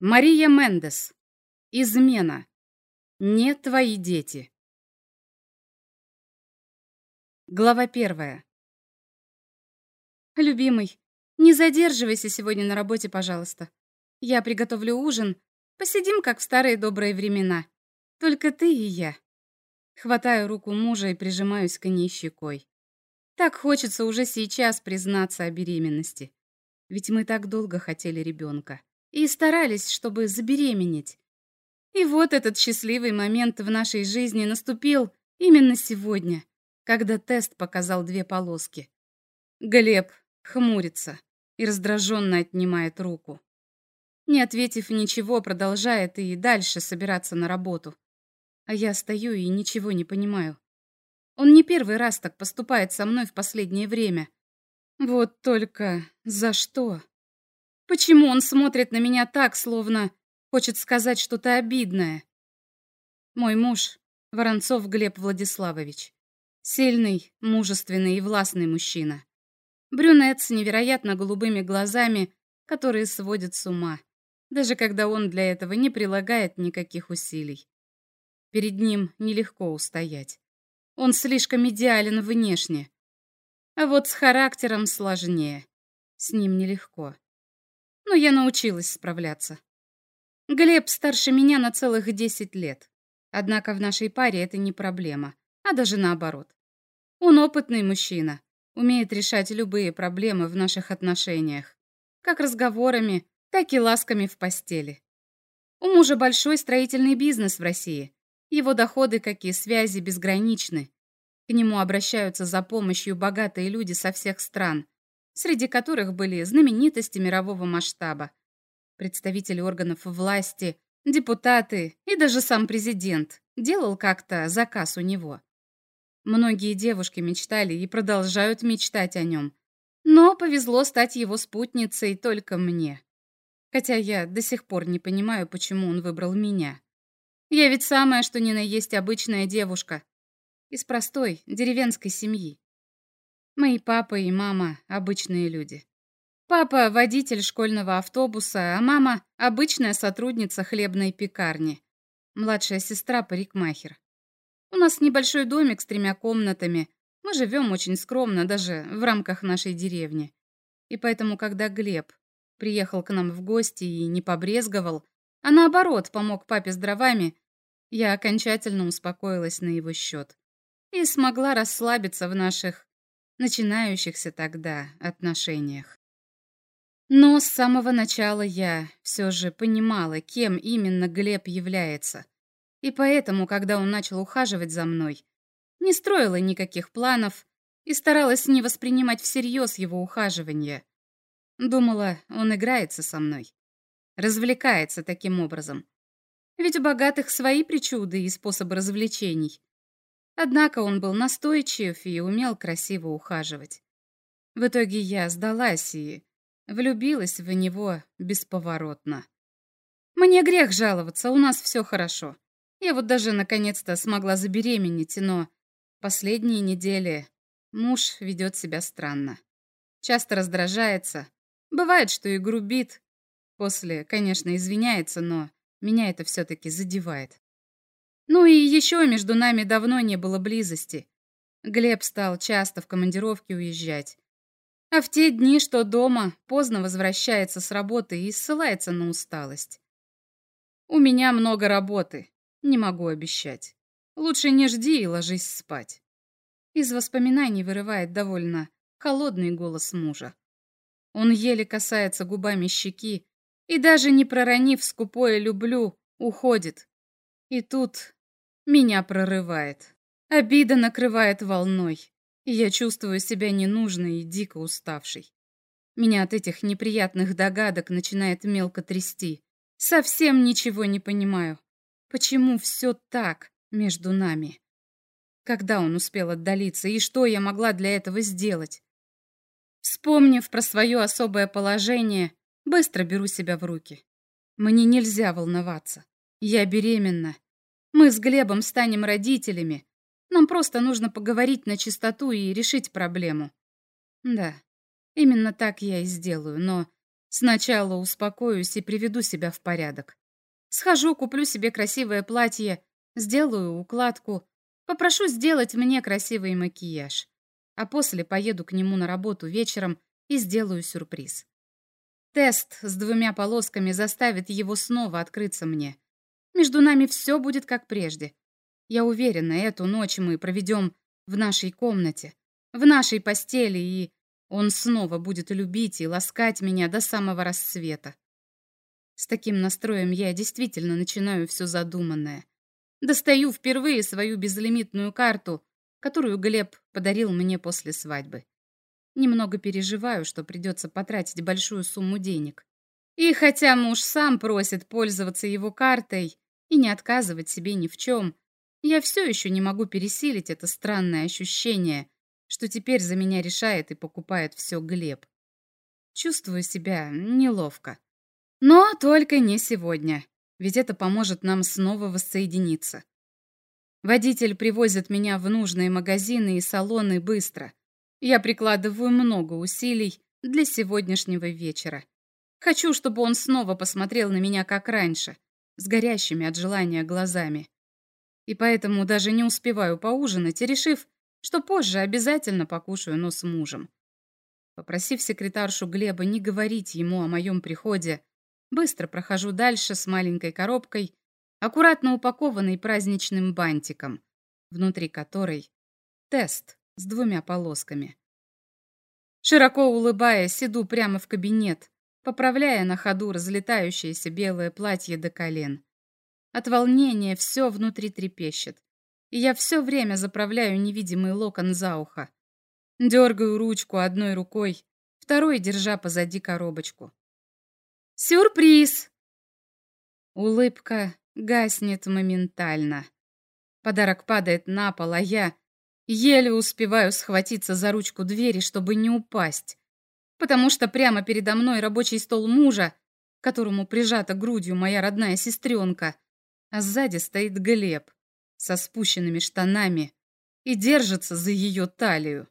Мария Мендес. Измена. Не твои дети. Глава первая. Любимый, не задерживайся сегодня на работе, пожалуйста. Я приготовлю ужин. Посидим, как в старые добрые времена. Только ты и я. Хватаю руку мужа и прижимаюсь к ней щекой. Так хочется уже сейчас признаться о беременности. Ведь мы так долго хотели ребенка и старались, чтобы забеременеть. И вот этот счастливый момент в нашей жизни наступил именно сегодня, когда тест показал две полоски. Глеб хмурится и раздраженно отнимает руку. Не ответив ничего, продолжает и дальше собираться на работу. А я стою и ничего не понимаю. Он не первый раз так поступает со мной в последнее время. Вот только за что? Почему он смотрит на меня так, словно хочет сказать что-то обидное? Мой муж — Воронцов Глеб Владиславович. Сильный, мужественный и властный мужчина. Брюнет с невероятно голубыми глазами, которые сводят с ума, даже когда он для этого не прилагает никаких усилий. Перед ним нелегко устоять. Он слишком идеален внешне. А вот с характером сложнее. С ним нелегко но я научилась справляться. Глеб старше меня на целых 10 лет. Однако в нашей паре это не проблема, а даже наоборот. Он опытный мужчина, умеет решать любые проблемы в наших отношениях, как разговорами, так и ласками в постели. У мужа большой строительный бизнес в России. Его доходы, как и связи, безграничны. К нему обращаются за помощью богатые люди со всех стран, среди которых были знаменитости мирового масштаба, представители органов власти, депутаты и даже сам президент делал как-то заказ у него. Многие девушки мечтали и продолжают мечтать о нем, но повезло стать его спутницей только мне. Хотя я до сих пор не понимаю, почему он выбрал меня. Я ведь самая, что ни на есть обычная девушка. Из простой деревенской семьи. Мои папа и мама — обычные люди. Папа — водитель школьного автобуса, а мама — обычная сотрудница хлебной пекарни. Младшая сестра — парикмахер. У нас небольшой домик с тремя комнатами. Мы живем очень скромно, даже в рамках нашей деревни. И поэтому, когда Глеб приехал к нам в гости и не побрезговал, а наоборот помог папе с дровами, я окончательно успокоилась на его счет и смогла расслабиться в наших начинающихся тогда отношениях. Но с самого начала я все же понимала, кем именно Глеб является. И поэтому, когда он начал ухаживать за мной, не строила никаких планов и старалась не воспринимать всерьез его ухаживание. Думала, он играется со мной, развлекается таким образом. Ведь у богатых свои причуды и способы развлечений. Однако он был настойчив и умел красиво ухаживать. В итоге я сдалась и влюбилась в него бесповоротно. Мне грех жаловаться, у нас все хорошо. Я вот даже наконец-то смогла забеременеть, но последние недели муж ведет себя странно. Часто раздражается. Бывает, что и грубит. После, конечно, извиняется, но меня это все-таки задевает. Ну и еще между нами давно не было близости. Глеб стал часто в командировке уезжать. А в те дни, что дома, поздно возвращается с работы и ссылается на усталость. У меня много работы, не могу обещать. Лучше не жди и ложись спать. Из воспоминаний вырывает довольно холодный голос мужа. Он еле касается губами щеки и даже не проронив скупое «люблю», уходит. И тут меня прорывает. Обида накрывает волной, и я чувствую себя ненужной и дико уставшей. Меня от этих неприятных догадок начинает мелко трясти. Совсем ничего не понимаю. Почему все так между нами? Когда он успел отдалиться, и что я могла для этого сделать? Вспомнив про свое особое положение, быстро беру себя в руки. Мне нельзя волноваться. Я беременна, мы с Глебом станем родителями. Нам просто нужно поговорить на чистоту и решить проблему. Да, именно так я и сделаю, но Сначала успокоюсь и приведу себя в порядок. Схожу, куплю себе красивое платье, сделаю укладку, попрошу сделать мне красивый макияж. А после поеду к нему на работу вечером и сделаю сюрприз. Тест с двумя полосками заставит его снова открыться мне. Между нами все будет как прежде. Я уверена, эту ночь мы проведем в нашей комнате, в нашей постели, и он снова будет любить и ласкать меня до самого рассвета. С таким настроем я действительно начинаю все задуманное. Достаю впервые свою безлимитную карту, которую Глеб подарил мне после свадьбы. Немного переживаю, что придется потратить большую сумму денег. И хотя муж сам просит пользоваться его картой и не отказывать себе ни в чем, я все еще не могу пересилить это странное ощущение, что теперь за меня решает и покупает все Глеб. Чувствую себя неловко. Но только не сегодня, ведь это поможет нам снова воссоединиться. Водитель привозит меня в нужные магазины и салоны быстро. Я прикладываю много усилий для сегодняшнего вечера. Хочу, чтобы он снова посмотрел на меня как раньше, с горящими от желания глазами и поэтому даже не успеваю поужинать, решив, что позже обязательно покушаю, но с мужем. Попросив секретаршу Глеба не говорить ему о моем приходе, быстро прохожу дальше с маленькой коробкой, аккуратно упакованной праздничным бантиком, внутри которой тест с двумя полосками. Широко улыбаясь, иду прямо в кабинет, поправляя на ходу разлетающееся белое платье до колен. От волнения все внутри трепещет. И я все время заправляю невидимый локон за ухо. Дергаю ручку одной рукой, второй держа позади коробочку. «Сюрприз!» Улыбка гаснет моментально. Подарок падает на пол, а я еле успеваю схватиться за ручку двери, чтобы не упасть. Потому что прямо передо мной рабочий стол мужа, которому прижата грудью моя родная сестренка а сзади стоит Глеб со спущенными штанами и держится за ее талию.